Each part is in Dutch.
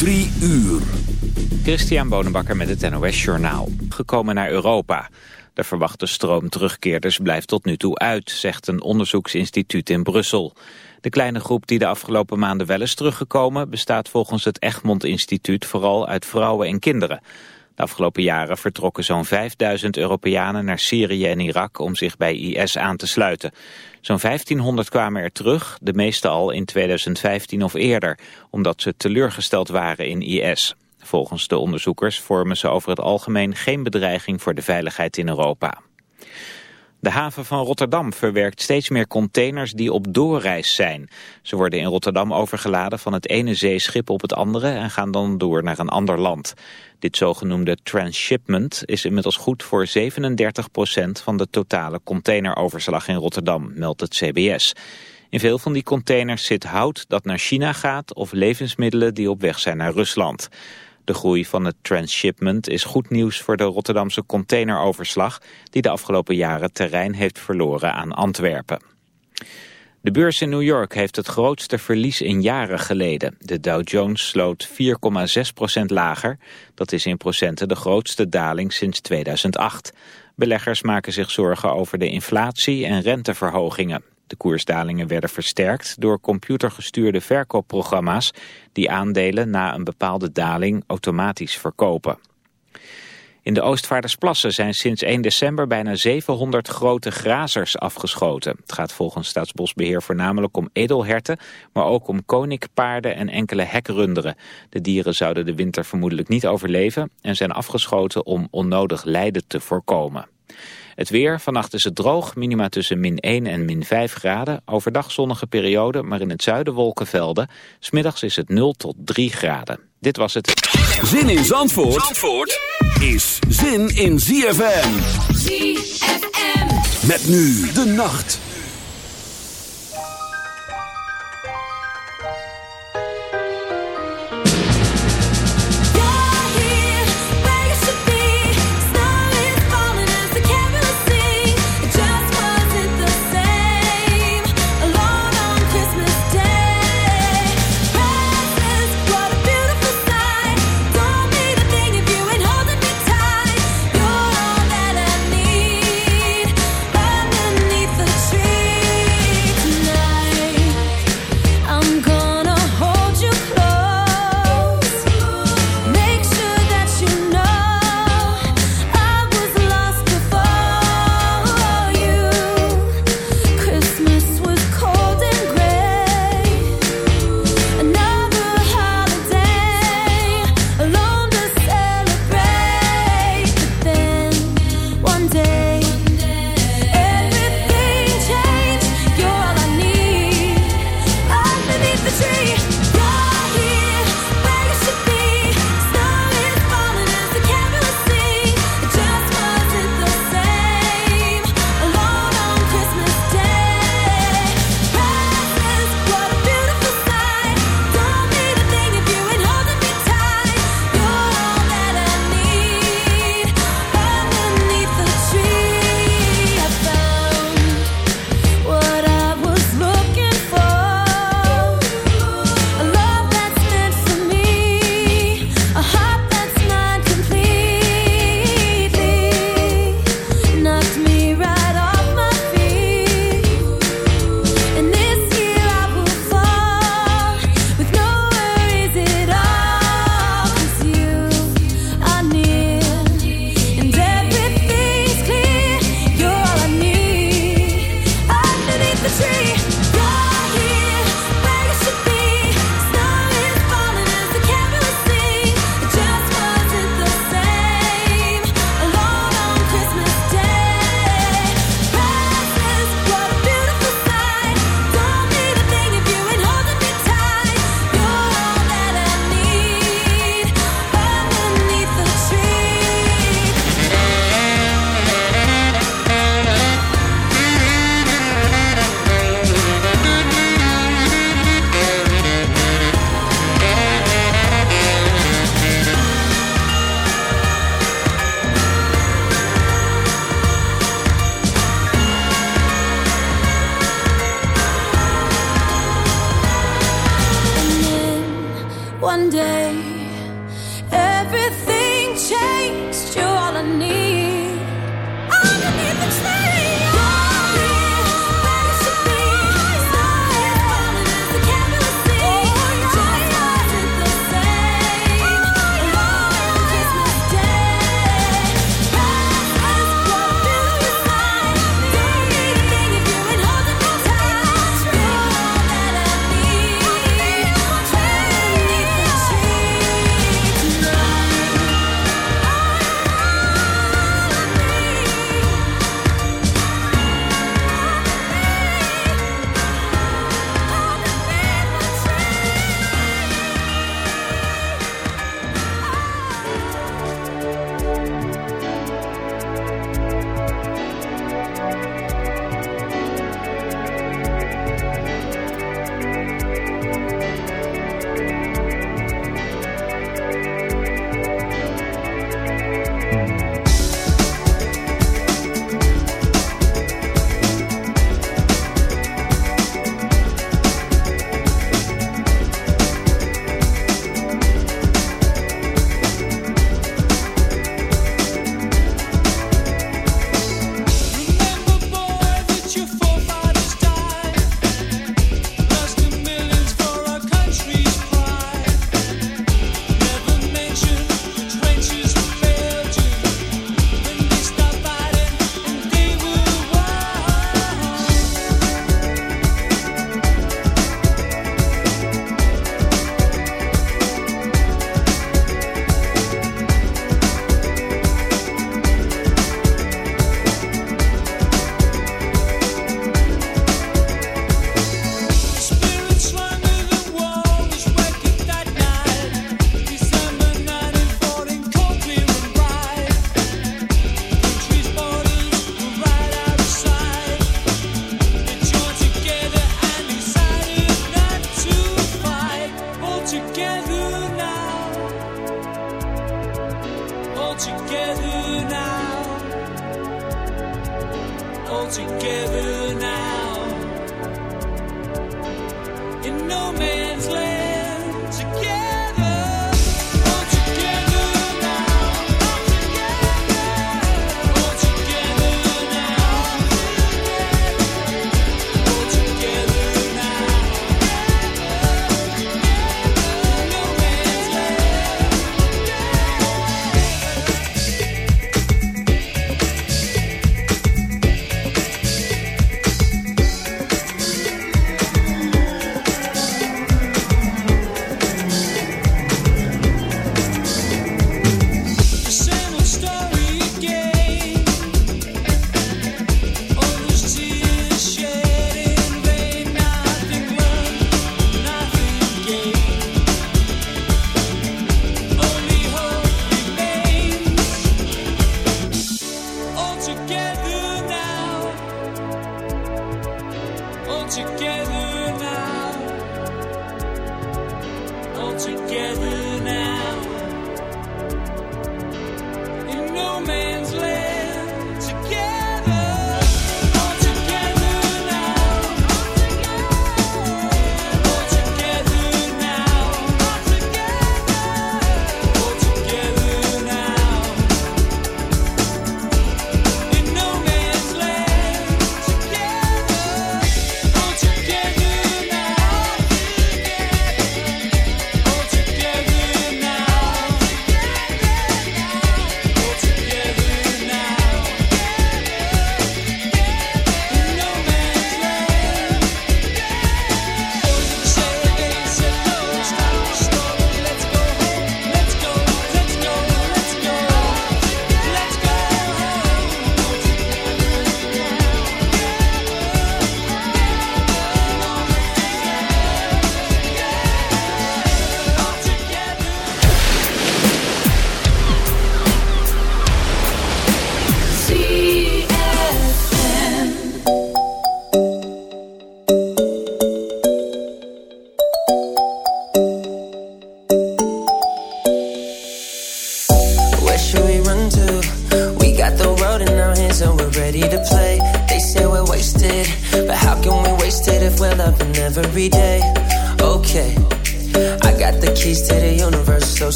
Drie uur. Christian Bonenbakker met het NOS Journaal. Gekomen naar Europa. De verwachte stroom terugkeerders blijft tot nu toe uit, zegt een onderzoeksinstituut in Brussel. De kleine groep die de afgelopen maanden wel is teruggekomen... bestaat volgens het Egmond Instituut vooral uit vrouwen en kinderen. De afgelopen jaren vertrokken zo'n 5000 Europeanen naar Syrië en Irak om zich bij IS aan te sluiten. Zo'n 1500 kwamen er terug, de meeste al in 2015 of eerder, omdat ze teleurgesteld waren in IS. Volgens de onderzoekers vormen ze over het algemeen geen bedreiging voor de veiligheid in Europa. De haven van Rotterdam verwerkt steeds meer containers die op doorreis zijn. Ze worden in Rotterdam overgeladen van het ene zeeschip op het andere en gaan dan door naar een ander land. Dit zogenoemde transshipment is inmiddels goed voor 37% van de totale containeroverslag in Rotterdam, meldt het CBS. In veel van die containers zit hout dat naar China gaat of levensmiddelen die op weg zijn naar Rusland. De groei van het transshipment is goed nieuws voor de Rotterdamse containeroverslag... die de afgelopen jaren terrein heeft verloren aan Antwerpen. De beurs in New York heeft het grootste verlies in jaren geleden. De Dow Jones sloot 4,6% lager. Dat is in procenten de grootste daling sinds 2008. Beleggers maken zich zorgen over de inflatie en renteverhogingen. De koersdalingen werden versterkt door computergestuurde verkoopprogramma's die aandelen na een bepaalde daling automatisch verkopen. In de Oostvaardersplassen zijn sinds 1 december bijna 700 grote grazers afgeschoten. Het gaat volgens Staatsbosbeheer voornamelijk om edelherten, maar ook om koninkpaarden en enkele hekrunderen. De dieren zouden de winter vermoedelijk niet overleven en zijn afgeschoten om onnodig lijden te voorkomen. Het weer, vannacht is het droog, minima tussen min 1 en min 5 graden. Overdag zonnige periode, maar in het zuiden wolkenvelden. Smiddags is het 0 tot 3 graden. Dit was het. Zin in Zandvoort, Zandvoort is zin in ZFM. ZFM. Met nu de nacht.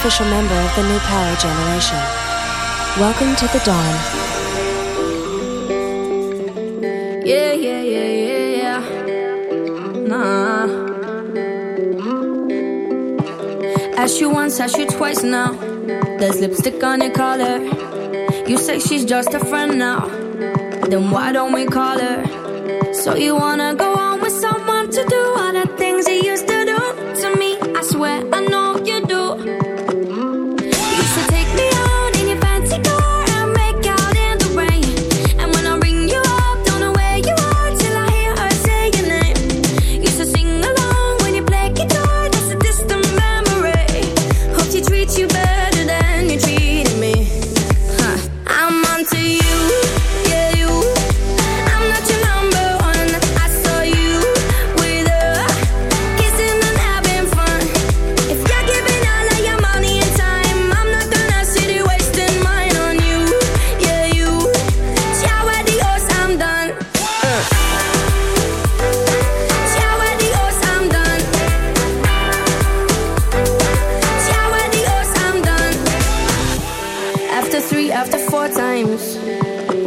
official member of the New Power Generation. Welcome to the dawn. Yeah, yeah, yeah, yeah, yeah. Nah. Ask you once, ask you twice now. There's lipstick on your collar. You say she's just a friend now. Then why don't we call her? So you wanna go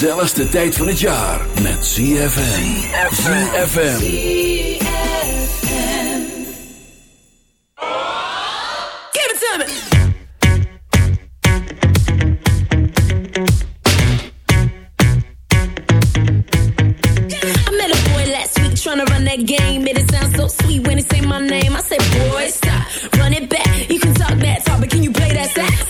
gezelligste tijd van het jaar met ZFM. ZFM. Give it. Trying to run that game, it sounds so sweet when say my name. I say, boy, stop, run it back. You can talk that talk, but can you play that sax?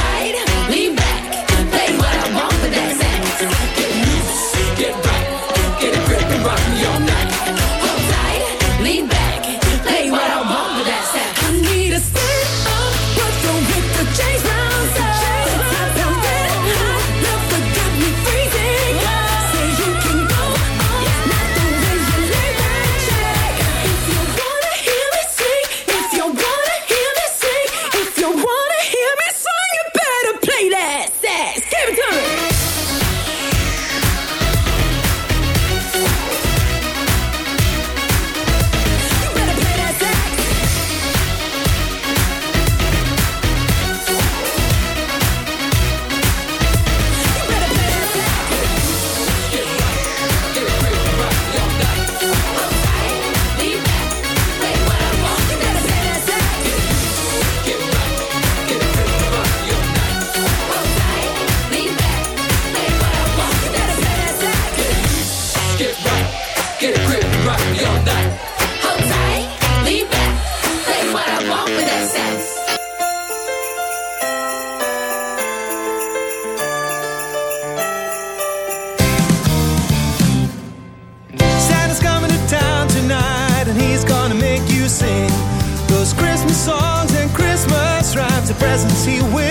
presence he will